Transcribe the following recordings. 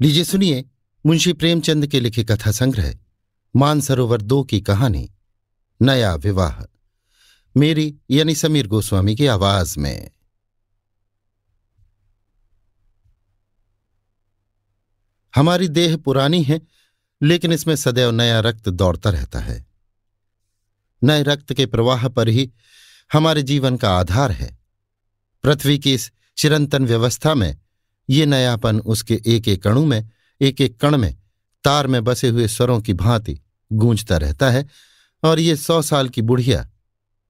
लीजिए सुनिए मुंशी प्रेमचंद के लिखे कथा संग्रह, मानसरोवर दो की कहानी, नया विवाह। मेरी यानी समीर गोस्वामी की आवाज़ में। हमारी देह पुरानी है, लेकिन इसमें सदैव नया रक्त दौड़ता रहता है। नए रक्त के प्रवाह पर ही हमारे जीवन का आधार है। पृथ्वी की इस चिरंतन व्यवस्था में ये नयापन उसके एक एक अणु में, एक एक कण में, तार में बसे हुए स्वरों की भांति गूंजता रहता है और ये सौ साल की बुढ़िया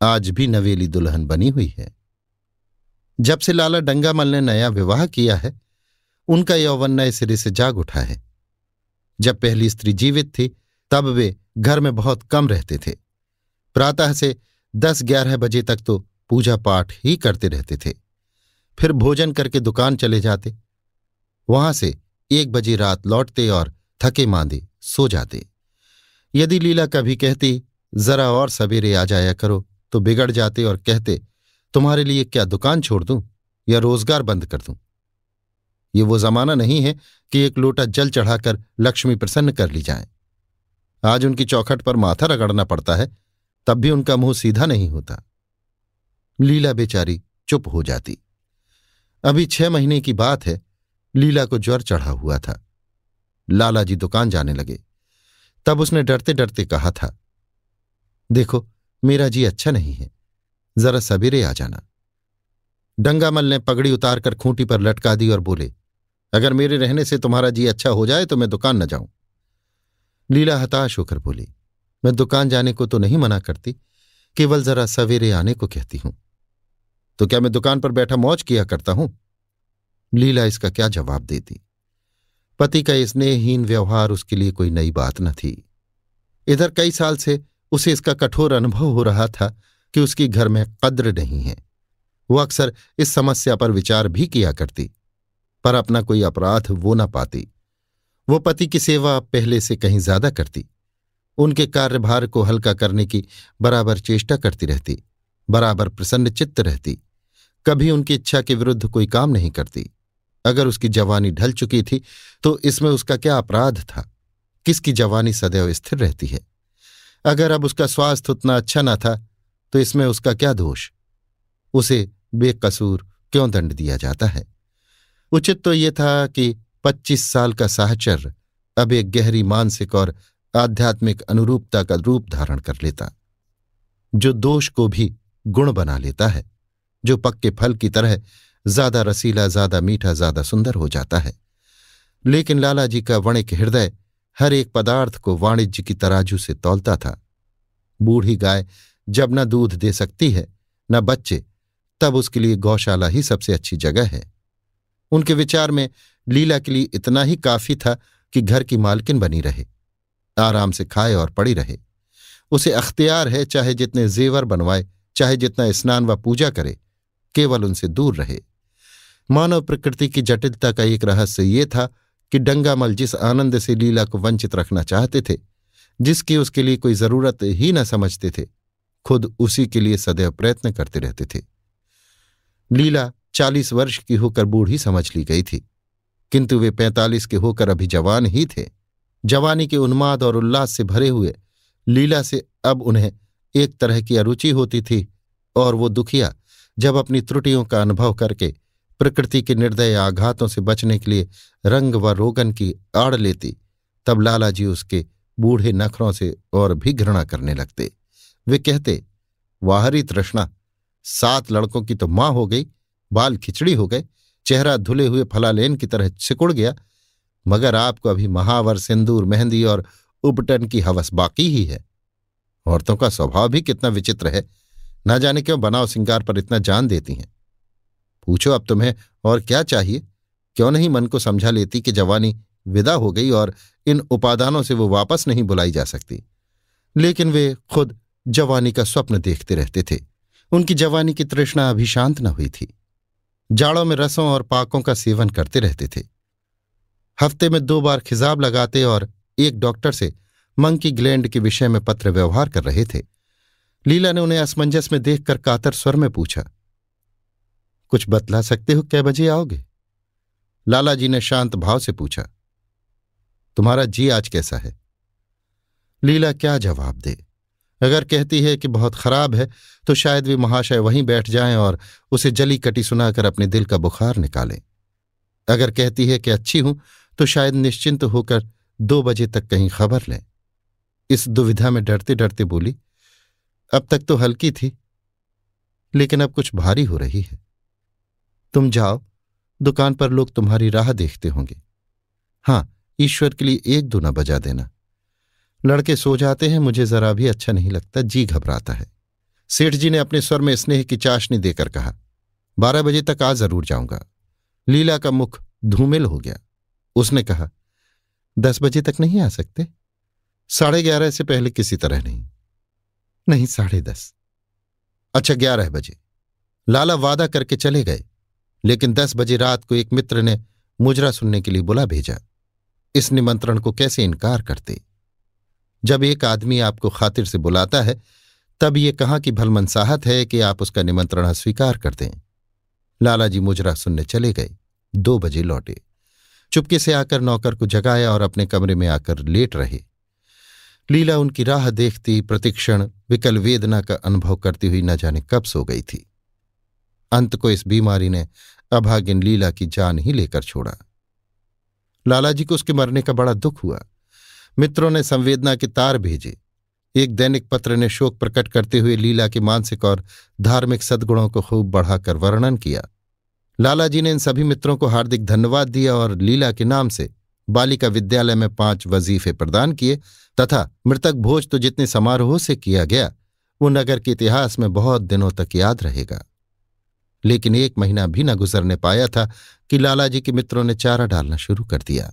आज भी नवेली दुल्हन बनी हुई है। जब से लाला डंगामल ने नया विवाह किया है, उनका यौवन नए सिरे से जाग उठा है। जब पहली स्त्री जीवित थी, तब वे घर में बहुत कम रहते थे। प्रातः से दस ग्यारह बजे तक तो पूजा पाठ ही करते रहते थे। फिर भोजन करके दुकान चले जाते वहाँ से एक बजे रात लौटते और थके मांदे, सो जाते। यदि लीला कभी कहती, जरा और सवेरे आ जाया करो तो बिगड़ जाते और कहते, तुम्हारे लिए क्या दुकान छोड़ दूँ या रोज़गार बंद कर दूँ? ये वो जमाना नहीं है कि एक लोटा जल चढ़ाकर लक्ष्मी प्रसन्न कर ली जाए। आज उनकी चौखट पर माथा रगड़ना पड़ता है, तब भी उनका मुँह सीधा नहीं होता। लीला बेचारी चुप हो जाती। अभी छह महीने की बात है लीला को ज्वर चढ़ा हुआ था। लाला जी दुकान जाने लगे। तब उसने डरते डरते कहा था, देखो, मेरा जी अच्छा नहीं है, जरा सवेरे आ जाना। डंगामल ने पगड़ी उतारकर खूंटी पर लटका दी और बोले, अगर मेरे रहने से तुम्हारा जी अच्छा हो जाए तो मैं दुकान न जाऊँ। लीला हताश होकर बोली, मैं दुकान जाने को तो नहीं मना करती, केवल जरा सवेरे आने को कहती हूँ। तो क्या मैं दुकान पर बैठा मौज किया करता हूँ? लीला इसका क्या जवाब देती। पति का स्नेहहीन व्यवहार उसके लिए कोई नई बात न थी। इधर कई साल से उसे इसका कठोर अनुभव हो रहा था कि उसकी घर में कद्र नहीं है। वो अक्सर इस समस्या पर विचार भी किया करती, पर अपना कोई अपराध वो न पाती। वो पति की सेवा पहले से कहीं ज़्यादा करती, उनके कार्यभार को हल्का करने की बराबर चेष्टा करती रहती, बराबर प्रसन्न चित्त रहती। कभी उनकी इच्छा के विरुद्ध कोई काम नहीं करती। अगर उसकी जवानी ढल चुकी थी तो इसमें उसका क्या अपराध था? किसकी जवानी सदैव स्थिर रहती है? अगर अब उसका स्वास्थ्य उतना अच्छा न था तो इसमें उसका क्या दोष? उसे बेकसूर क्यों दंड दिया जाता है? उचित तो ये था कि पच्चीस साल का साहचर्य अब एक गहरी मानसिक और आध्यात्मिक अनुरूपता का रूप धारण कर लेता। जो दोष को भी गुण बना लेता है, जो पक्के फल की तरह ज़्यादा रसीला, ज़्यादा मीठा, ज़्यादा सुंदर हो जाता है। लेकिन लाला जी का वणिक हृदय हर एक पदार्थ को वाणिज्य की तराजू से तौलता था। बूढ़ी गाय जब न दूध दे सकती है, न बच्चे, तब उसके लिए गौशाला ही सबसे अच्छी जगह है। उनके विचार में लीला के लिए इतना ही काफ़ी था कि घर की मालकिन बनी रहे, आराम से खाए और पड़ी रहे। उसे अख्तियार है चाहे जितने जेवर बनवाए, चाहे जितना स्नान व पूजा करे, केवल उनसे दूर रहे। मानव प्रकृति की जटिलता का एक रहस्य ये था कि डंगामल जिस आनंद से लीला को वंचित रखना चाहते थे, जिसकी उसके लिए कोई ज़रूरत ही न समझते थे, खुद उसी के लिए सदैव प्रयत्न करते रहते थे। लीला चालीस वर्ष की होकर बूढ़ी समझ ली गई थी, किंतु वे पैंतालीस के होकर अभी जवान ही थे। जवानी के उन्माद और उल्लास से भरे हुए, लीला से अब उन्हें एक तरह की अरुचि होती थी और वो दुखिया जब अपनी त्रुटियों का अनुभव करके प्रकृति के निर्दय आघातों से बचने के लिए रंग व रोगन की आड़ लेती, तब लाला जी उसके बूढ़े नखरों से और भी घृणा करने लगते। वे कहते, वाहरी तृष्णा, सात लड़कों की तो माँ हो गई, बाल खिचड़ी हो गए, चेहरा धुले हुए फलालेन की तरह सिकुड़ गया, मगर आपको अभी महावर, सिंदूर, मेहंदी और उपटन की हवस बाकी ही है। औरतों का स्वभाव भी कितना विचित्र है, न जाने क्यों बनाव सिंगार पर इतना जान देती हैं। पूछो अब तुम्हें, और क्या चाहिए? क्यों नहीं मन को समझा लेती कि जवानी विदा हो गई और इन उपादानों से वो वापस नहीं बुलाई जा सकती। लेकिन वे खुद जवानी का स्वप्न देखते रहते थे। उनकी जवानी की तृष्णा अभी शांत न हुई थी। जाड़ों में रसों और पाकों का सेवन करते रहते थे। हफ़्ते में दो बार खिजाब लगाते और एक डॉक्टर से मंकी ग्लैंड के विषय में पत्र व्यवहार कर रहे थे। लीला ने उन्हें असमंजस में देखकर कातर स्वर में पूछा कुछ बतला सकते हो कै बजे आओगे? लाला जी ने शांत भाव से पूछा, तुम्हारा जी आज कैसा है? लीला क्या जवाब दे? अगर कहती है कि बहुत खराब है तो शायद वे महाशय वहीं बैठ जाएँ और उसे जली कटी सुनाकर अपने दिल का बुखार निकालें। अगर कहती है कि अच्छी हूँ तो शायद निश्चिंत होकर दो बजे तक कहीं खबर लें। इस दुविधा में डरते डरते बोली, अब तक तो हल्की थी, लेकिन अब कुछ भारी हो रही है। तुम जाओ, दुकान पर लोग तुम्हारी राह देखते होंगे। हाँ, ईश्वर के लिए एक दो न बजा देना। लड़के सो जाते हैं, मुझे जरा भी अच्छा नहीं लगता, जी घबराता है। सेठ जी ने अपने स्वर में स्नेह की चाशनी देकर कहा, बारह बजे तक आ ज़रूर जाऊँगा। लीला का मुख धूमिल हो गया। उसने कहा, दस बजे तक नहीं आ सकते? साढ़े ग्यारह से पहले किसी तरह नहीं। नहीं, साढ़े दस। अच्छा ग्यारह बजे। लाला वादा करके चले गए। लेकिन दस बजे रात को एक मित्र ने मुजरा सुनने के लिए बुला भेजा। इस निमंत्रण को कैसे इनकार करते? जब एक आदमी आपको खातिर से बुलाता है, तब ये कहा कि भलमनसाहत है कि आप उसका निमंत्रण अस्वीकार कर दें? लालाजी मुजरा सुनने चले गए। दो बजे लौटे। चुपके से आकर नौकर को जगाया और अपने कमरे में आकर लेट रहे। लीला उनकी राह देखती, प्रतिक्षण, विकल वेदना का अनुभव करती हुई न जाने कब सो गई थी। अंत को इस बीमारी ने अभागिन लीला की जान ही लेकर छोड़ा। लालाजी को उसके मरने का बड़ा दुख हुआ। मित्रों ने संवेदना के तार भेजे। एक दैनिक पत्र ने शोक प्रकट करते हुए लीला के मानसिक और धार्मिक सद्गुणों को खूब बढ़ाकर वर्णन किया। लालाजी ने इन सभी मित्रों को हार्दिक धन्यवाद दिया और लीला के नाम से बालिका विद्यालय में पाँच वजीफे प्रदान किए तथा मृतक भोज तो जितने समारोह से किया गया, वो नगर के इतिहास में बहुत दिनों तक याद रहेगा। लेकिन एक महीना भी न गुजरने पाया था कि लालाजी के मित्रों ने चारा डालना शुरू कर दिया।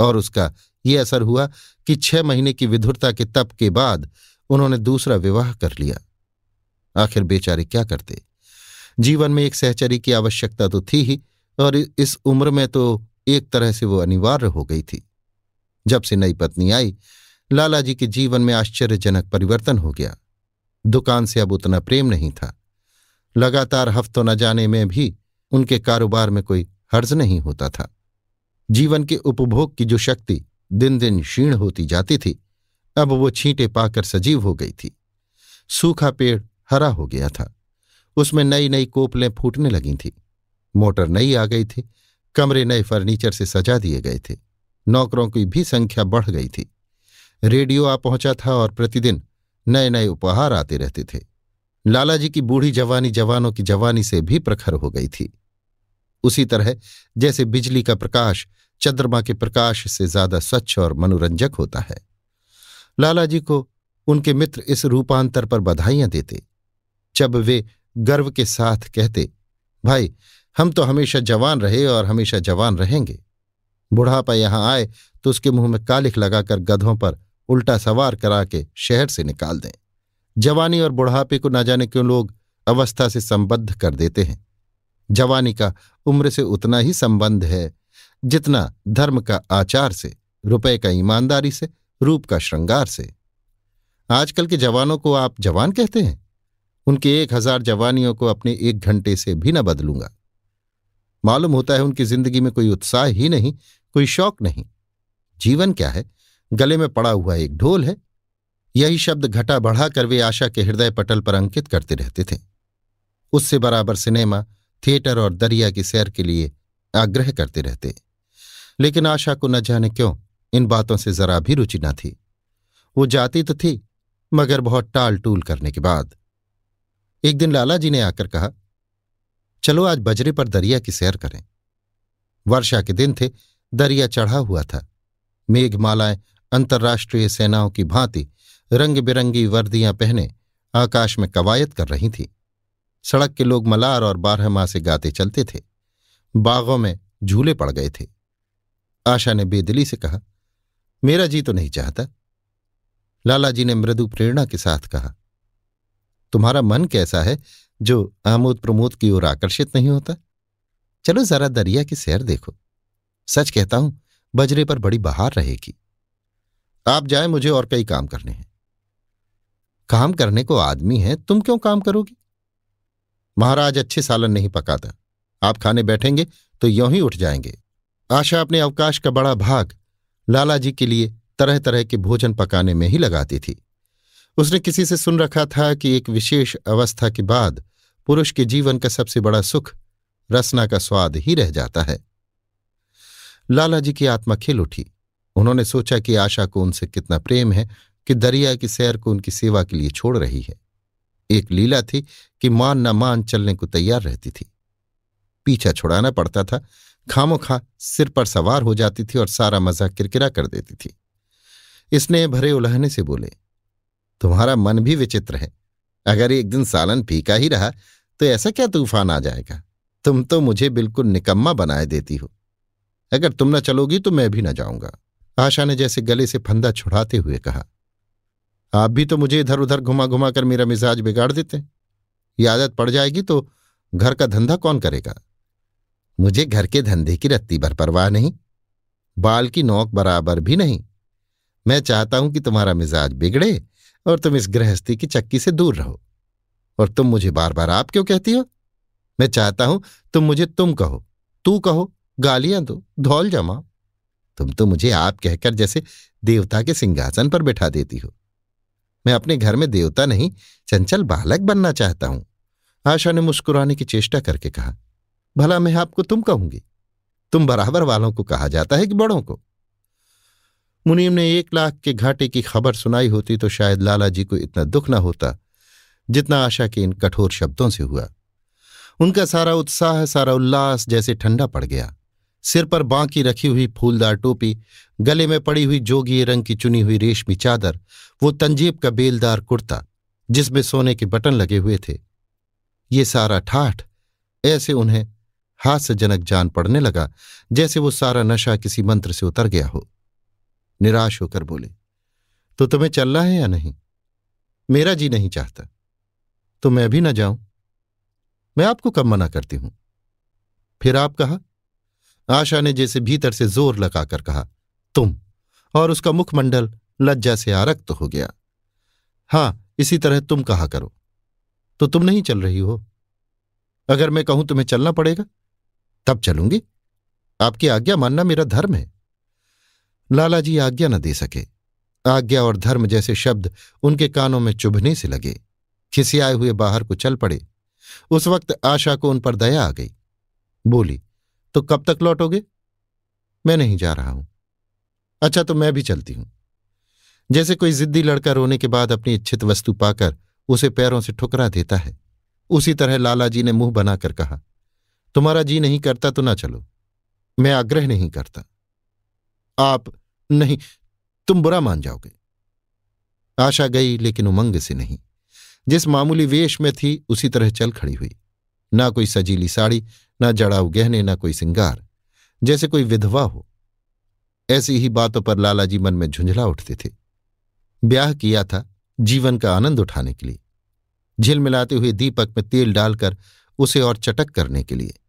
और उसका ये असर हुआ कि छह महीने की विधुरता के तप के बाद उन्होंने दूसरा विवाह कर लिया। आखिर बेचारे क्या करते? जीवन में एक सहचरी की आवश्यकता तो थी ही, और इस उम्र में तो एक तरह से वो अनिवार्य हो गई थी। जब से नई पत्नी आई, लालाजी के जीवन में आश्चर्यजनक परिवर्तन हो गया। दुकान से अब उतना प्रेम नहीं था। लगातार हफ्तों न जाने में भी उनके कारोबार में कोई हर्ज नहीं होता था। जीवन के उपभोग की जो शक्ति दिन दिन क्षीण होती जाती थी, अब वो छींटे पाकर सजीव हो गई थी। सूखा पेड़ हरा हो गया था। उसमें नई नई कोपलें फूटने लगी थी। मोटर नई आ गई थी। कमरे नए फर्नीचर से सजा दिए गए थे। नौकरों की भी संख्या बढ़ गई थी। रेडियो आ पहुँचा था और प्रतिदिन नए नए उपहार आते रहते थे। लालाजी की बूढ़ी जवानी जवानों की जवानी से भी प्रखर हो गई थी। उसी तरह, जैसे बिजली का प्रकाश चंद्रमा के प्रकाश से ज़्यादा स्वच्छ और मनोरंजक होता है। लालाजी को उनके मित्र इस रूपांतर पर बधाइयाँ देते। जब वे गर्व के साथ कहते, भाई, हम तो हमेशा जवान रहे और हमेशा जवान रहेंगे। बुढ़ापा यहाँ आए तो उसके मुँह में कालिख लगाकर गधों पर उल्टा सवार करा के शहर से निकाल दें। जवानी और बुढ़ापे को ना जाने क्यों लोग अवस्था से संबद्ध कर देते हैं। जवानी का उम्र से उतना ही संबंध है, जितना धर्म का आचार से, रुपए का ईमानदारी से, रूप का श्रृंगार से। आजकल के जवानों को आप जवान कहते हैं? उनके एक हज़ार जवानियों को अपने एक घंटे से भी न बदलूँगा। मालूम होता है उनकी ज़िंदगी में कोई उत्साह ही नहीं, कोई शौक नहीं। जीवन क्या है? गले में पड़ा हुआ एक ढोल है यही शब्द घटा बढ़ाकर वे आशा के हृदय पटल पर अंकित करते रहते थे। उससे बराबर सिनेमा, थिएटर और दरिया की सैर के लिए आग्रह करते रहते। लेकिन आशा को न जाने क्यों, इन बातों से जरा भी रुचि न थी। वो जाती तो थी, मगर बहुत टाल टूल करने के बाद। एक दिन लाला जी ने आकर कहा, चलो आज बजरे पर दरिया की सैर करें। वर्षा के दिन थे, दरिया चढ़ा हुआ था। मेघमालाएँ अंतर्राष्ट्रीय सेनाओं की भांति रंग बिरंगी वर्दियाँ पहने आकाश में कवायद कर रही थी। सड़क के लोग मलार और बारह माह से गाते चलते थे। बागों में झूले पड़ गए थे। आशा ने बेदिली से कहा, मेरा जी तो नहीं चाहता। लालाजी ने मृदु प्रेरणा के साथ कहा, तुम्हारा मन कैसा है जो आमोद प्रमोद की ओर आकर्षित नहीं होता? चलो जरा दरिया की सैर देखो। सच कहता हूँ, बजरे पर बड़ी बहार रहेगी। आप जाए, मुझे और कई काम करने हैं। काम करने को आदमी है, तुम क्यों काम करोगी? महाराज अच्छे सालन नहीं पकाता। आप खाने बैठेंगे तो यों ही उठ जाएँगे। आशा अपने अवकाश का बड़ा भाग लालाजी के लिए तरह तरह के भोजन पकाने में ही लगाती थी। उसने किसी से सुन रखा था कि एक विशेष अवस्था के बाद पुरुष के जीवन का सबसे बड़ा सुख रसना का स्वाद ही रह जाता है। लालाजी की आत्मा खिल उठी। उन्होंने सोचा कि आशा को उनसे कितना प्रेम है कि दरिया की सैर को उनकी सेवा के लिए छोड़ रही है। एक लीला थी कि मान न मान चलने को तैयार रहती थी। पीछा छुड़ाना पड़ता था खामो खा सिर पर सवार हो जाती थी और सारा मज़ा किरकिरा कर देती थी। इसने भरे उलहने से बोले, तुम्हारा मन भी विचित्र है। अगर एक दिन सालन फीका ही रहा तो ऐसा क्या तूफ़ान आ जाएगा? तुम तो मुझे बिल्कुल निकम्मा बनाए देती हो। अगर तुम न चलोगी तो मैं भी न जाऊँगा। आशा ने जैसे गले से फंदा छुड़ाते हुए कहा आप भी तो मुझे इधर उधर घुमा घुमा कर मेरा मिजाज बिगाड़ देते ये आदत पड़ जाएगी तो घर का धंधा कौन करेगा? मुझे घर के धंधे की रत्ती भर परवाह नहीं। बाल की नोक बराबर भी नहीं। मैं चाहता हूँ कि तुम्हारा मिजाज बिगड़े और तुम इस गृहस्थी की चक्की से दूर रहो। और तुम मुझे बार बार आप क्यों कहती हो? मैं चाहता हूँ तुम मुझे तुम कहो। तू कहो, गालियाँ दो, धौल जमा तुम तो मुझे आप कहकर जैसे देवता के सिंहासन पर बैठा देती हो। मैं अपने घर में देवता नहीं, चंचल बालक बनना चाहता हूँ। आशा ने मुस्कुराने की चेष्टा करके कहा, भला मैं आपको तुम कहूँगी? तुम बराबर वालों को कहा जाता है कि बड़ों को? मुनीम ने एक लाख के घाटे की खबर सुनाई होती तो शायद लाला जी को इतना दुख न होता, जितना आशा के इन कठोर शब्दों से हुआ। उनका सारा उत्साह, सारा उल्लास जैसे ठंडा पड़ गया। सिर पर बांकी रखी हुई फूलदार टोपी, गले में पड़ी हुई जोगी रंग की चुनी हुई रेशमी चादर, वो तंजीब का बेलदार कुर्ता, जिसमें सोने के बटन लगे हुए थे। ये सारा ठाठ, ऐसे उन्हें हास्यजनक जान पड़ने लगा, जैसे वो सारा नशा किसी मंत्र से उतर गया हो। निराश होकर बोले तो तुम्हें चलना है या नहीं? मेरा जी नहीं चाहता। तो मैं भी ना जाऊँ। मैं आपको कब मना करती हूँ? फिर आप कहा आशा ने जैसे भीतर से ज़ोर लगाकर कहा, तुम और उसका मुखमंडल लज्जा से आरक्त तो हो गया। हाँ, इसी तरह तुम कहा करो। तो तुम नहीं चल रही हो। अगर मैं कहूँ तुम्हें चलना पड़ेगा, तब चलूँगी। आपकी आज्ञा मानना मेरा धर्म है। लाला जी आज्ञा न दे सके। आज्ञा और धर्म जैसे शब्द उनके कानों में चुभने से लगे। खिसियाए हुए बाहर को चल पड़े। उस वक्त आशा को उन पर दया आ गई। बोली तो कब तक लौटोगे? मैं नहीं जा रहा हूँ। अच्छा तो मैं भी चलती हूँ। जैसे कोई जिद्दी लड़का रोने के बाद अपनी इच्छित वस्तु पाकर उसे पैरों से ठुकरा देता है, उसी तरह लाला जी ने मुँह बनाकर कहा, तुम्हारा जी नहीं करता तो ना चलो। मैं आग्रह नहीं करता। आप नहीं, तुम बुरा मान जाओगे। आशा गई, लेकिन उमंग से नहीं। जिस मामूली वेश में थी, उसी तरह चल खड़ी हुई। ना कोई सजीली साड़ी, ना जड़ाऊ गहने, ना कोई सिंगार। जैसे कोई विधवा हो। ऐसी ही बातों पर लालाजी मन में झुंझला उठते थे। ब्याह किया था जीवन का आनंद उठाने के लिए। झिलमिलाते हुए दीपक में तेल डालकर उसे और चटक करने के लिए।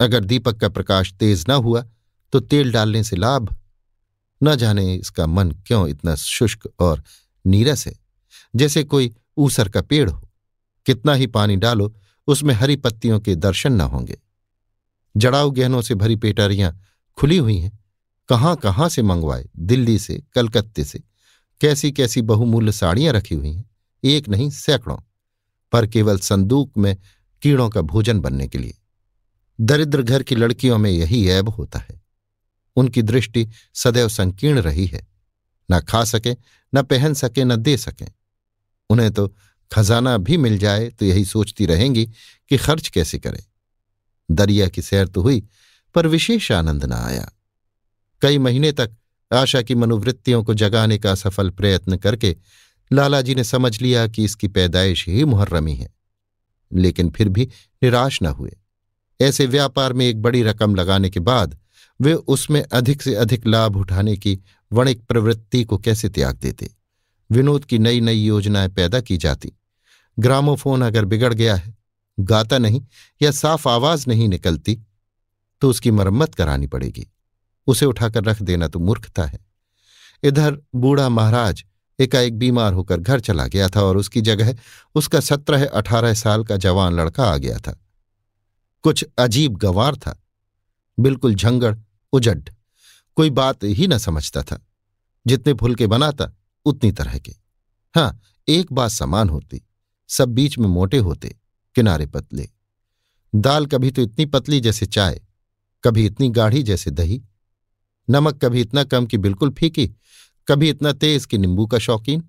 अगर दीपक का प्रकाश तेज ना हुआ तो तेल डालने से लाभ। न जाने इसका मन क्यों इतना शुष्क और नीरस है। जैसे कोई ऊसर का पेड़ हो। कितना ही पानी डालो उसमें हरी पत्तियों के दर्शन न होंगे। जड़ाऊ गहनों से भरी पेटारियाँ खुली हुई हैं। कहाँ कहाँ से मंगवाए? दिल्ली से, कलकत्ते से। कैसी कैसी बहुमूल्य साड़ियाँ रखी हुई हैं? एक नहीं, सैकड़ों। पर केवल संदूक में कीड़ों का भोजन बनने के लिए। दरिद्र घर की लड़कियों में यही ऐब होता है। उनकी दृष्टि सदैव संकीर्ण रही है। न खा सके, न पहन सके, न दे सके। उन्हें तो खजाना भी मिल जाए तो यही सोचती रहेंगी कि खर्च कैसे करें। दरिया की सैर तो हुई, पर विशेष आनंद न आया। कई महीने तक आशा की मनोवृत्तियों को जगाने का सफल प्रयत्न करके लालाजी ने समझ लिया कि इसकी पैदाइश ही मुहर्रमी है। लेकिन फिर भी निराश न हुए। ऐसे व्यापार में एक बड़ी रकम लगाने के बाद वे उसमें अधिक से अधिक लाभ उठाने की वणिक प्रवृत्ति को कैसे त्याग देते? विनोद की नई नई योजनाएँ पैदा की जाती। ग्रामोफोन अगर बिगड़ गया है, गाता नहीं या साफ़ आवाज़ नहीं निकलती तो उसकी मरम्मत करानी पड़ेगी। उसे उठाकर रख देना तो मूर्खता है। इधर बूढ़ा महाराज एकाएक बीमार होकर घर चला गया था और उसकी जगह, उसका सत्रह अठारह साल का जवान लड़का आ गया था। कुछ अजीब गंवार था। बिल्कुल झंगड़, उजड, कोई बात ही न समझता था। जितने फुलके बनाता उतनी तरह के। हाँ एक बात समान होती, सब बीच में मोटे होते, किनारे पतले। दाल कभी तो इतनी पतली जैसे चाय, कभी इतनी गाढ़ी जैसे दही। नमक कभी इतना कम कि बिल्कुल फीकी, कभी इतना तेज कि नींबू का शौकीन।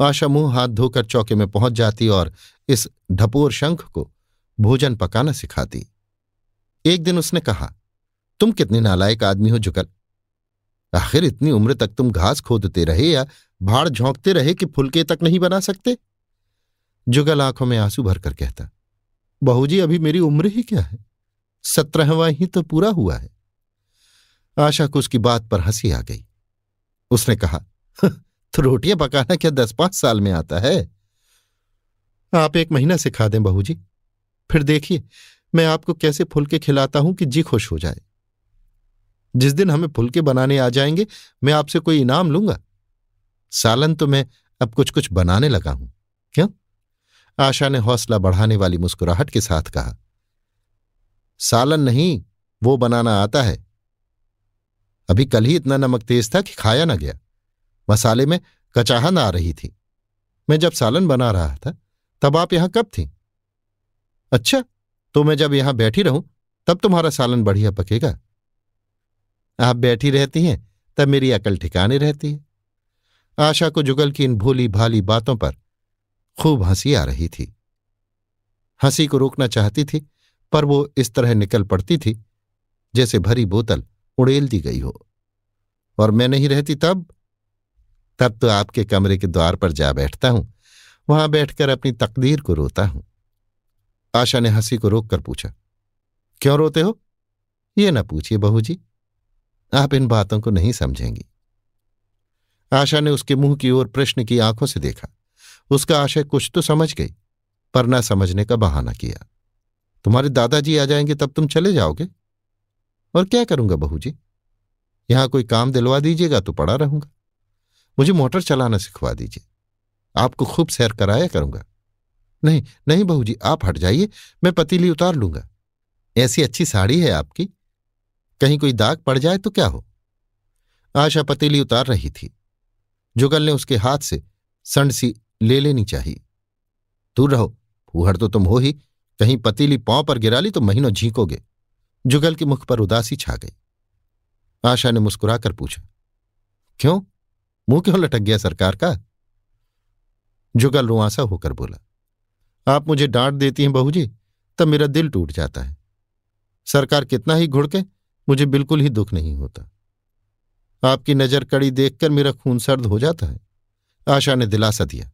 आशा मुँह हाथ धोकर चौके में पहुँच जाती और इस ढपोर शंख को भोजन पकाना सिखाती। एक दिन उसने कहा, तुम कितने नालायक आदमी हो जुगल आखिर इतनी उम्र तक तुम घास खोदते रहे या भाड़ झोंकते रहे कि फुलके तक नहीं बना सकते? जुगल आँखों में आँसू भरकर कहता बहू जी अभी मेरी उम्र ही क्या है? सत्रहवा ही तो पूरा हुआ है। आशा को उसकी बात पर हँसी आ गई। उसने कहा तो रोटियाँ पकाना क्या दस पाँच साल में आता है? आप एक महीना सिखा दें बहू जी फिर देखिए, मैं आपको कैसे फुलके खिलाता हूँ कि जी खुश हो जाए। जिस दिन हमें फुलके बनाने आ जाएँगे, मैं आपसे कोई इनाम लूँगा? सालन तो मैं अब कुछ कुछ बनाने लगा हूँ। क्यों? आशा ने हौसला बढ़ाने वाली मुस्कुराहट के साथ कहा। सालन नहीं, वो बनाना आता है। अभी कल ही इतना नमक तेज था कि खाया ना गया। मसाले में कचाहन आ रही थी। मैं जब सालन बना रहा था, तब आप यहाँ कब थी? अच्छा तो मैं जब यहाँ बैठी रहूँ, तब तुम्हारा सालन बढ़िया पकेगा। आप बैठी रहती हैं, तब मेरी अकल ठिकाने रहती है। आशा को जुगल की इन भोली भाली बातों पर खूब हँसी आ रही थी। हँसी को रोकना चाहती थी, पर वो इस तरह निकल पड़ती थी, जैसे भरी बोतल उड़ेल दी गई हो। और मैं नहीं रहती तब? तब तो आपके कमरे के द्वार पर जा बैठता हूँ, वहाँ बैठकर अपनी तकदीर को रोता हूँ। आशा ने हँसी को रोककर पूछा, क्यों रोते हो? ये ना पूछिए बहू जी। आप इन बातों को नहीं समझेंगी। आशा ने उसके मुँह की ओर प्रश्न की आँखों से देखा। उसका आशय कुछ तो समझ गई, पर ना समझने का बहाना किया। तुम्हारे दादाजी आ जाएँगे तब तुम चले जाओगे? और क्या करूँगा बहू जी यहाँ कोई काम दिलवा दीजिएगा तो पड़ा रहूँगा। मुझे मोटर चलाना सिखवा दीजिए। आपको खूब सैर कराया करूँगा। नहीं नहीं बहू जी आप हट जाइए, मैं पतीली उतार लूँगा। ऐसी अच्छी साड़ी है आपकी। कहीं कोई दाग पड़ जाए तो क्या हो? आशा पतीली उतार रही थी। जुगल ने उसके हाथ से संड सी ले लेनी चाहिए। दूर रहो, फूहड़ तो तुम हो ही। कहीं पतीली पाँव पर गिरा ली तो महीनों झींकोगे। जुगल के मुख पर उदासी छा गई। आशा ने मुस्कुराकर पूछा, क्यों? मुँह क्यों लटक गया सरकार का? जुगल रुआसा होकर बोला, आप मुझे डांट देती हैं बहू जी, तब मेरा दिल टूट जाता है। सरकार कितना ही घुड़के मुझे बिल्कुल ही दुख नहीं होता। आपकी नज़र कड़ी देखकर मेरा खून सर्द हो जाता है। आशा ने दिलासा दिया।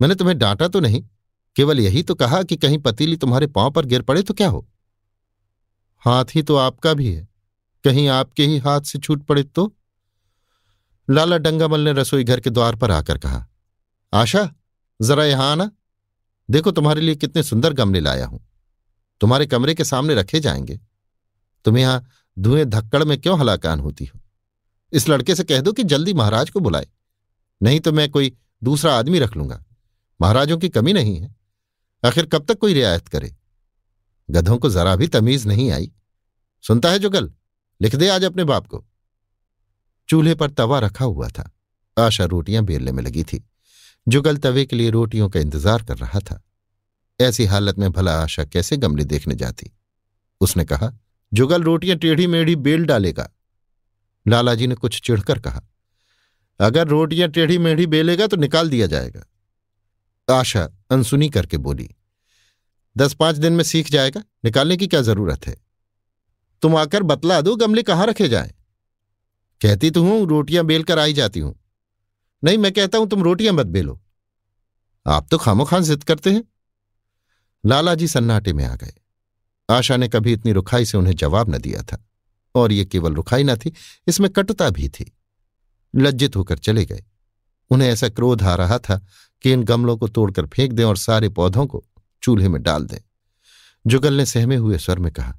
मैंने तुम्हें डांटा तो नहीं, केवल यही तो कहा कि कहीं पतीली तुम्हारे पाँव पर गिर पड़े तो क्या हो? हाथ ही तो आपका भी है। कहीं आपके ही हाथ से छूट पड़े तो? लाला डंगामल ने रसोई घर के द्वार पर आकर कहा, आशा, जरा यहाँ आना। देखो तुम्हारे लिए कितने सुंदर गमले लाया हूँ। तुम्हारे कमरे के सामने रखे जाएँगे। तुम यहाँ धुएँ धक्कड़ में क्यों हलाकान होती हो? इस लड़के से कह दो कि जल्दी महाराज को बुलाए। नहीं तो मैं कोई दूसरा आदमी रख लूँगा। महाराजों की कमी नहीं है। आखिर कब तक कोई रियायत करे? गधों को जरा भी तमीज नहीं आई। सुनता है जुगल? लिख दे आज अपने बाप को। चूल्हे पर तवा रखा हुआ था। आशा रोटियाँ बेलने में लगी थी। जुगल तवे के लिए रोटियों का इंतज़ार कर रहा था। ऐसी हालत में भला आशा कैसे गमले देखने जाती? उसने कहा जुगल रोटियाँ टेढ़ी मेढ़ी बेल डालेगा। लालाजी ने कुछ चिढ़कर कहा, अगर रोटियाँ टेढ़ी मेढ़ी बेलेगा तो निकाल दिया जाएगा। आशा अनसुनी करके बोली, दस पाँच दिन में सीख जाएगा, निकालने की क्या ज़रूरत है? तुम आकर बतला दो गमले कहाँ रखे जाए। कहती तो हूँ, रोटियाँ बेल कर आई जाती हूँ। नहीं, मैं कहता हूँ, तुम रोटियाँ मत बेलो। आप तो खामो खान जिद करते हैं। लालाजी सन्नाटे में आ गए। आशा ने कभी इतनी रुखाई से उन्हें जवाब न दिया था, और ये केवल रुखाई न थी, इसमें कटुता भी थी। लज्जित होकर चले गए। उन्हें ऐसा क्रोध आ रहा था कि इन गमलों को तोड़कर फेंक दें और सारे पौधों को चूल्हे में डाल दें। जुगल ने सहमे हुए स्वर में कहा,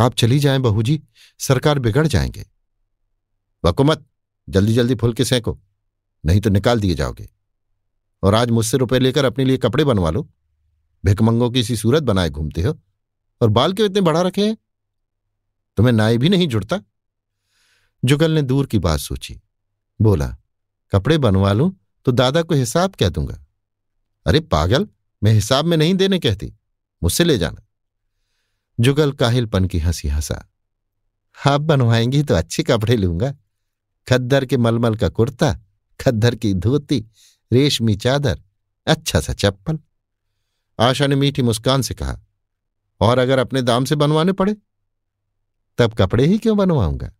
आप चली जाएँ बहू जी सरकार बिगड़ जाएँगे। वकुमत जल्दी जल्दी फुल के सेंको, नहीं तो निकाल दिए जाओगे। और आज मुझसे रुपए लेकर अपने लिए कपड़े बनवा लो। भिकमंगों की सी सूरत बनाए घूमते हो। और बाल क्यों इतने बढ़ा रखे हैं? तुम्हें नाई भी नहीं जुड़ता? जुगल ने दूर की बात सोची। बोला, कपड़े बनवा लूँ तो दादा को हिसाब क्या दूँगा? अरे पागल, मैं हिसाब में नहीं देने कहती। मुझसे ले जाना। जुगल काहिलपन की हँसी हंसा। आप बनवाएँगी तो अच्छे कपड़े लूँगा। खद्दर के मलमल का कुर्ता, खद्दर की धोती, रेशमी चादर अच्छा सा चप्पल। आशा ने मीठी मुस्कान से कहा और अगर अपने दाम से बनवाने पड़े, तब कपड़े ही क्यों बनवाऊँगा?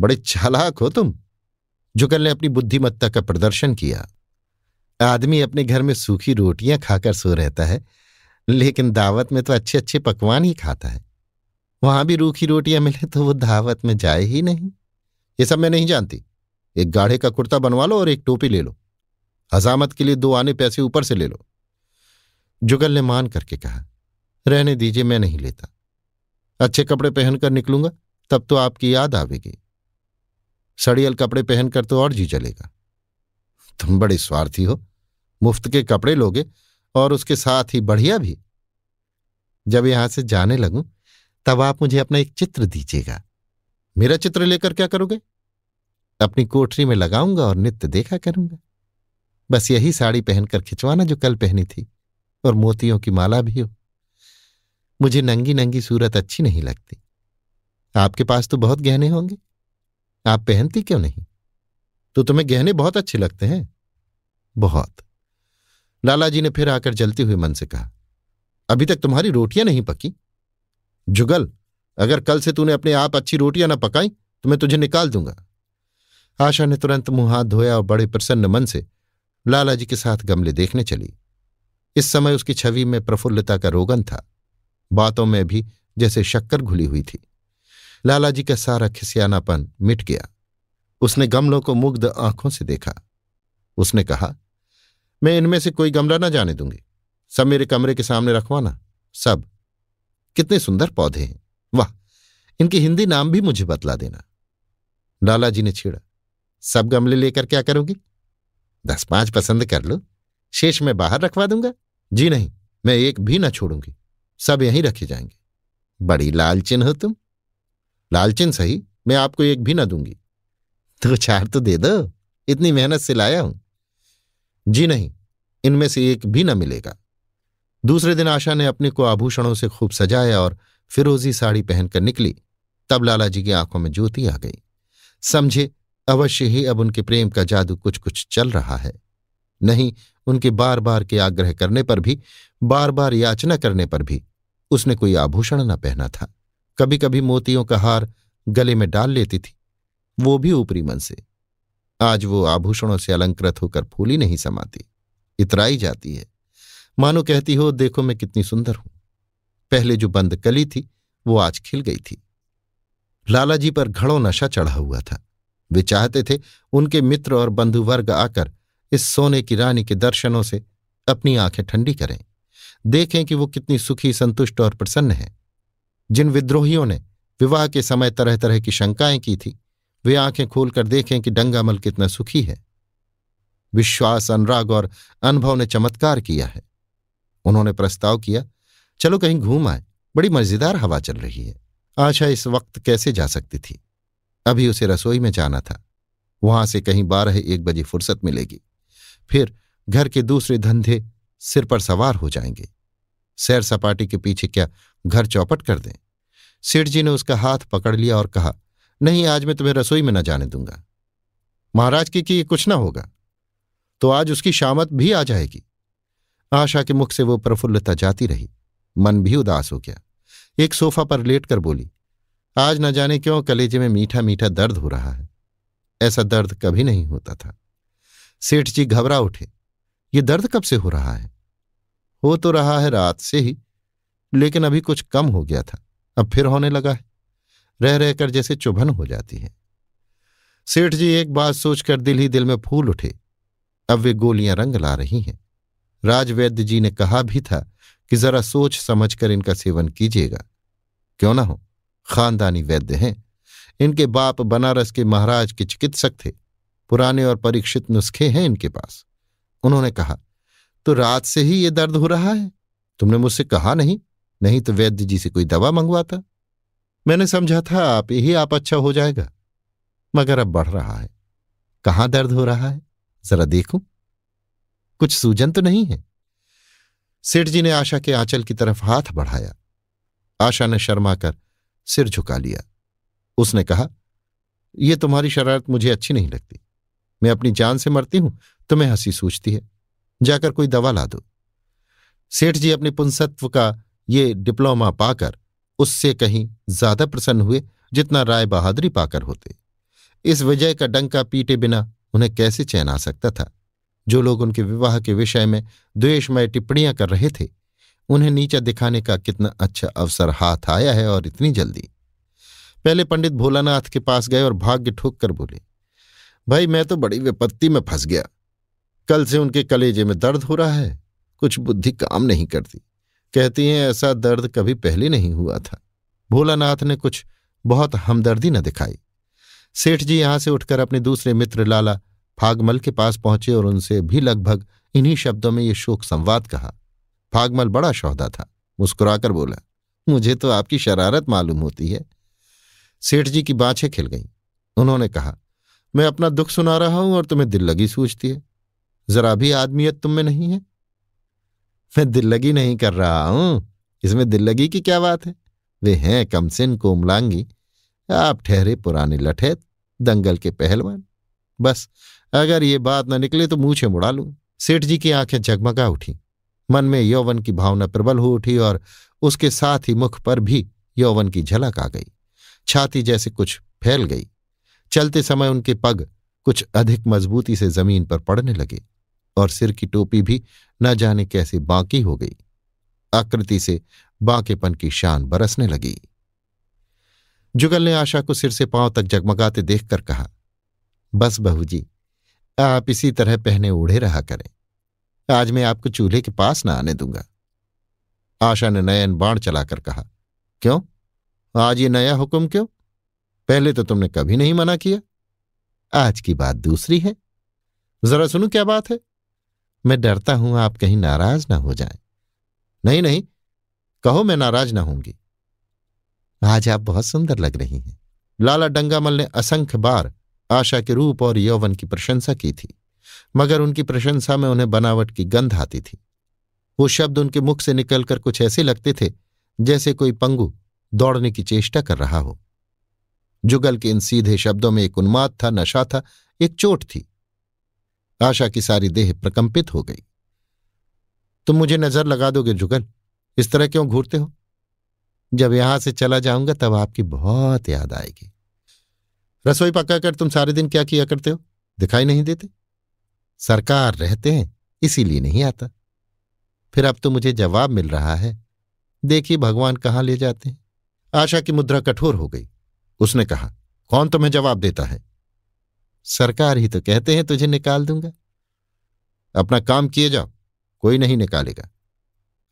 बड़े चालाक हो तुम। जुगल ने अपनी बुद्धिमत्ता का प्रदर्शन किया। आदमी अपने घर में सूखी रोटियाँ खाकर सो रहता है, लेकिन दावत में तो अच्छे अच्छे पकवान ही खाता है। वहाँ भी रूखी रोटियाँ मिले तो वो दावत में जाए ही नहीं। ये सब मैं नहीं जानती। एक गाढ़े का कुर्ता बनवा लो और एक टोपी ले लो। हजामत के लिए दो आने पैसे ऊपर से ले लो। जुगल ने मान करके कहा रहने दीजिए, मैं नहीं लेता। अच्छे कपड़े पहनकर निकलूँगा, तब तो आपकी याद आवेगी। सड़ियल कपड़े पहनकर तो और जी चलेगा तुम बड़े स्वार्थी हो, मुफ़्त के कपड़े लोगे और उसके साथ ही बढ़िया भी। जब यहाँ से जाने लगूं, तब आप मुझे अपना एक चित्र दीजिएगा। मेरा चित्र लेकर क्या करोगे? अपनी कोठरी में लगाऊँगा और नित्य देखा करूँगा। बस यही साड़ी पहनकर खिंचवाना जो कल पहनी थी, और मोतियों की माला भी हो। मुझे नंगी नंगी सूरत अच्छी नहीं लगती। आपके पास तो बहुत गहने होंगे। आप पहनती क्यों नहीं? तो तुम्हें गहने बहुत अच्छे लगते हैं। बहुत। लाला जी ने फिर आकर जलते हुए मन से कहा, अभी तक तुम्हारी रोटियाँ नहीं पकी। जुगल, अगर कल से तूने अपने आप अच्छी रोटियाँ ना पकाई तो मैं तुझे निकाल दूँगा। आशा ने तुरंत मुँह हाथ धोया और बड़े प्रसन्न मन से लाला जी के साथ गमले देखने चली। इस समय उसकी छवि में प्रफुल्लता का रोगन था। बातों में भी जैसे शक्कर घुली हुई थी। लालाजी का सारा खिसियानापन मिट गया। उसने गमलों को मुग्ध आँखों से देखा। उसने कहा, मैं इनमें से कोई गमला ना जाने दूँगी। सब मेरे कमरे के सामने रखवाना। सब। कितने सुंदर पौधे हैं। वाह! इनकी हिंदी नाम भी मुझे बतला देना। लालाजी ने छेड़ा, सब गमले लेकर क्या करोगी? दस पाँच पसंद कर लो। शेष में बाहर रखवा दूँगा। जी नहीं, मैं एक भी ना छोड़ूँगी। सब यहीं रखे जाएँगे। बड़ी लालचिन हो तुम। लालचिन सही, मैं आपको एक भी ना दूँगी। दो चार तो दे दो, इतनी मेहनत से लाया हूँ। जी नहीं, इनमें से एक भी ना मिलेगा। दूसरे दिन आशा ने अपने को आभूषणों से खूब सजाया और फिरोजी साड़ी पहनकर निकली। तब लाला जी की आँखों में ज्योति आ गई। समझे, अवश्य ही अब उनके प्रेम का जादू कुछ कुछ चल रहा है। नहीं उनके बार बार के आग्रह करने पर भी बार बार याचना करने पर भी, उसने कोई आभूषण न पहना था। कभी कभी मोतियों का हार गले में डाल लेती थी, वो भी ऊपरी मन से। आज वो आभूषणों से अलंकृत होकर फूली नहीं समाती, इतराई जाती है। मानो कहती हो, देखो मैं कितनी सुंदर हूँ। पहले जो बंद कली थी, वो आज खिल गई थी। लाला जी पर घड़ों नशा चढ़ा हुआ था। वे चाहते थे, उनके मित्र और बंधुवर्ग आकर इस सोने की रानी के दर्शनों से अपनी आँखें ठंडी करें। देखें कि वो कितनी सुखी, संतुष्ट और प्रसन्न है। जिन विद्रोहियों ने विवाह के समय तरह तरह की शंकाएँ की थी, वे आँखें खोलकर देखें कि डंगामल कितना सुखी है। विश्वास, अनुराग और अनुभव ने चमत्कार किया है। उन्होंने प्रस्ताव किया, चलो कहीं घूम आए, बड़ी मज़ेदार हवा चल रही है। आशा इस वक्त कैसे जा सकती थी? अभी उसे रसोई में जाना था। वहाँ से कहीं बारह एक बजे फुर्सत मिलेगी। फिर घर के दूसरे धंधे सिर पर सवार हो जाएँगे। सैर सपाटी के पीछे क्या घर चौपट कर दें? सेठ जी ने उसका हाथ पकड़ लिया और कहा, नहीं, आज मैं तुम्हें रसोई में न जाने दूँगा। महाराज की कि ये कुछ ना होगा? तो आज उसकी शामत भी आ जाएगी। आशा के मुख से वो प्रफुल्लता जाती रही। मन भी उदास हो गया। एक सोफा पर लेट कर बोली, आज न जाने क्यों कलेजे में मीठा मीठा दर्द हो रहा है? ऐसा दर्द कभी नहीं होता था। सेठ जी घबरा उठे। ये दर्द कब से हो रहा है? हो तो रहा है रात से ही, लेकिन अभी कुछ कम हो गया था। अब फिर होने लगा है। रह रहकर जैसे चुभन हो जाती है। सेठ जी एक बात सोचकर दिल ही दिल में फूल उठे। अब वे गोलियाँ रंग ला रही हैं। राजवैद्य जी ने कहा भी था कि जरा सोच समझकर इनका सेवन कीजिएगा। क्यों ना हो? खानदानी वैद्य हैं। इनके बाप बनारस के महाराज के चिकित्सक थे। पुराने और परीक्षित नुस्खे हैं इनके पास। उन्होंने कहा तो रात से ही ये दर्द हो रहा है? तुमने मुझसे कहा नहीं नहीं तो वैद्य जी से कोई दवा मंगवाता। मैंने समझा था आप ही आप अच्छा हो जाएगा, मगर अब बढ़ रहा है। कहाँ दर्द हो रहा है? जरा देखूँ। कुछ सूजन तो नहीं है? सेठ जी ने आशा के आंचल की तरफ़ हाथ बढ़ाया। आशा ने शर्मा कर सिर झुका लिया। उसने कहा यह तुम्हारी शरारत मुझे अच्छी नहीं लगती। मैं अपनी जान से मरती हूँ, तुम्हें हँसी सूझती है। जाकर कोई दवा ला दो। सेठ जी अपने पुंसत्व का ये डिप्लोमा पाकर उससे कहीं ज़्यादा प्रसन्न हुए जितना राय बहादुरी पाकर होते। इस विजय का डंका पीटे बिना उन्हें कैसे चैन आ सकता था? जो लोग उनके विवाह के विषय में द्वेषमय टिप्पणियाँ कर रहे थे, उन्हें नीचा दिखाने का कितना अच्छा अवसर हाथ आया है और इतनी जल्दी। पहले पंडित भोलानाथ के पास गए और भाग्य ठोक कर बोले भाई, मैं तो बड़ी विपत्ति में फंस गया। कल से उनके कलेजे में दर्द हो रहा है। कुछ बुद्धि काम नहीं करती। कहती हैं, ऐसा दर्द कभी पहले नहीं हुआ था। भोलानाथ ने कुछ बहुत हमदर्दी न दिखाई। सेठ जी यहाँ से उठकर अपने दूसरे मित्र लाला फागमल के पास पहुँचे और उनसे भी लगभग इन्हीं शब्दों में ये शोक संवाद कहा। फागमल बड़ा शौदा था। मुस्कुराकर बोला, मुझे तो आपकी शरारत मालूम होती है। सेठ जी की बाछें खिल गईं। उन्होंने कहा मैं अपना दुख सुना रहा हूँ और तुम्हें दिल लगी सूझती है। जरा भी आदमियत तुम में नहीं है। मैं दिल लगी नहीं कर रहा हूँ। इसमें दिल लगी की क्या बात है? वे हैं कमसिन कोमलांगी। आप ठहरे पुराने लठेत दंगल के पहलवान। बस, अगर ये बात न निकले तो मूछे मुड़ा लूँ। सेठ जी की आँखें जगमगा उठी। मन में यौवन की भावना प्रबल हो उठी और उसके साथ ही मुख पर भी यौवन की झलक आ गई। छाती जैसे कुछ फैल गई। चलते समय उनके पग कुछ अधिक मजबूती से ज़मीन पर पड़ने लगे और सिर की टोपी भी न जाने कैसे बांकी हो गई। आकृति से बांकेपन की शान बरसने लगी। जुगल ने आशा को सिर से पाँव तक जगमगाते देखकर कहा, बस बहू जी आप इसी तरह पहने ओढ़े रहा करें। आज मैं आपको चूल्हे के पास न आने दूँगा। आशा ने नयन बाण चलाकर कहा, क्यों? आज ये नया हुक्म क्यों? पहले तो तुमने कभी नहीं मना किया। आज की बात दूसरी है। जरा सुनो क्या बात है। मैं डरता हूँ आप कहीं नाराज़ ना हो जाएँ। नहीं नहीं, कहो मैं नाराज़ ना होंगी। आज आप बहुत सुंदर लग रही हैं। लाला डंगामल ने असंख्य बार आशा के रूप और यौवन की प्रशंसा की थी, मगर उनकी प्रशंसा में उन्हें बनावट की गंध आती थी। वो शब्द उनके मुख से निकलकर कुछ ऐसे लगते थे जैसे कोई पंगु दौड़ने की चेष्टा कर रहा हो। जुगल के इन सीधे शब्दों में एक उन्माद था, नशा था, एक चोट थी। आशा की सारी देह प्रकंपित हो गई। तुम मुझे नज़र लगा दोगे जुगल, इस तरह क्यों घूरते हो? जब यहाँ से चला जाऊँगा तब आपकी बहुत याद आएगी। रसोई पकाकर तुम सारे दिन क्या किया करते हो? दिखाई नहीं देते? सरकार रहते हैं, इसीलिए नहीं आता। फिर अब तो मुझे जवाब मिल रहा है, देखिए भगवान कहाँ ले जाते हैं। आशा की मुद्रा कठोर हो गई। उसने कहा, कौन तुम्हें जवाब देता है? सरकार ही तो कहते हैं, तुझे निकाल दूँगा। अपना काम किए जाओ, कोई नहीं निकालेगा।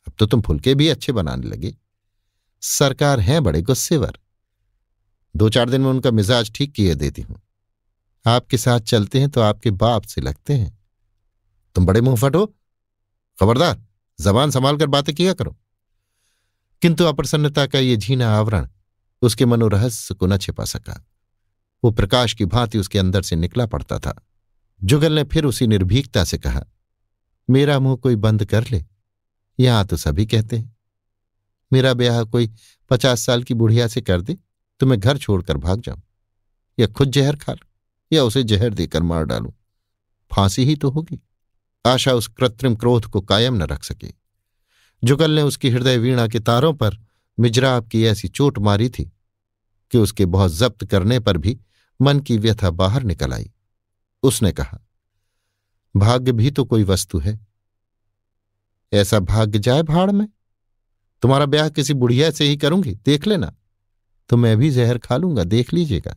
अब तो तुम फुलके भी अच्छे बनाने लगे। सरकार है बड़े गुस्सेवर। दो चार दिन में उनका मिजाज ठीक किए देती हूँ। आपके साथ चलते हैं तो आपके बाप से लगते हैं। तुम बड़े मुँह हो खबरदार, जबान संभाल कर बातें किया करो। किंतु अप्रसन्नता का ये झीना आवरण। उसके मनोरहस्य को न छिपा सका। वो प्रकाश की भांति उसके अंदर से निकला पड़ता था। जुगल ने फिर उसी निर्भीकता से कहा, मेरा मुँह कोई बंद कर ले? यहाँ तो सभी कहते हैं। मेरा ब्याह कोई पचास साल की बुढ़िया से कर दे तो मैं घर छोड़कर भाग जाऊँ? या खुद जहर खा लू? या उसे जहर देकर मार डालू? फांसी ही तो होगी। आशा उस कृत्रिम क्रोध को कायम न रख सके। जुगल ने उसकी हृदय वीणा के तारों पर मिजराब की ऐसी चोट मारी थी कि उसके बहुत जब्त करने पर भी मन की व्यथा बाहर निकल आई। उसने कहा, भाग्य भी तो कोई वस्तु है। ऐसा भाग्य जाए भाड़ में। तुम्हारा ब्याह किसी बुढ़िया से ही करूँगी, देख लेना। तो मैं भी जहर खा लूँगा, देख लीजिएगा।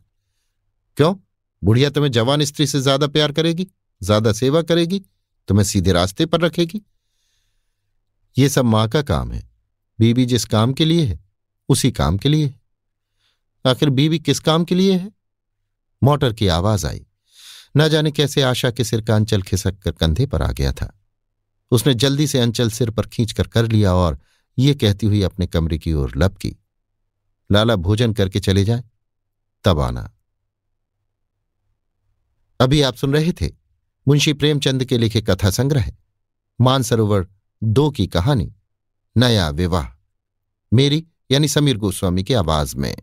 क्यों? बुढ़िया तुम्हें जवान स्त्री से ज़्यादा प्यार करेगी, ज़्यादा सेवा करेगी, तुम्हें सीधे रास्ते पर रखेगी। ये सब माँ का काम है। बीबी जिस काम के लिए है, उसी काम के लिए है। आखिर बीबी किस काम के लिए है? मोटर की आवाज़ आई। न जाने कैसे आशा के सिर का अंचल खिसक कर कंधे पर आ गया था। उसने जल्दी से अंचल सिर पर खींचकर कर लिया और ये कहती हुई अपने कमरे की ओर लब की लाला भोजन करके चले जाए, तब आना। अभी आप सुन रहे थे मुंशी प्रेमचंद के लिखे कथा संग्रह, मानसरोवर दो की कहानी। नया विवाह। मेरी यानी समीर गोस्वामी की आवाज़ में।